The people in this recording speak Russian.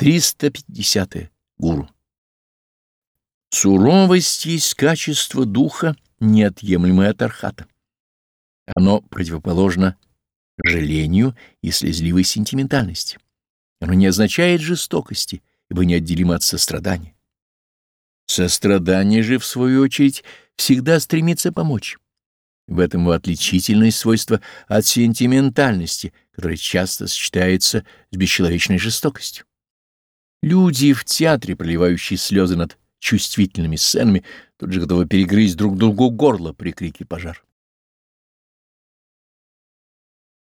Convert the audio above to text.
350. -е. Гуру. Суровость есть качество духа, неотъемлемое от архата. Оно противоположно жалению и слезливой сентиментальности. Оно не означает жестокости, ибо неотделимо от сострадания. Сострадание же, в свою очередь, всегда стремится помочь. В этом его отличительное свойство от сентиментальности, которая часто сочетается с бесчеловечной жестокостью. Люди в театре, проливающие слезы над чувствительными сценами, тут же готовы перегрызть друг другу горло при крике пожар.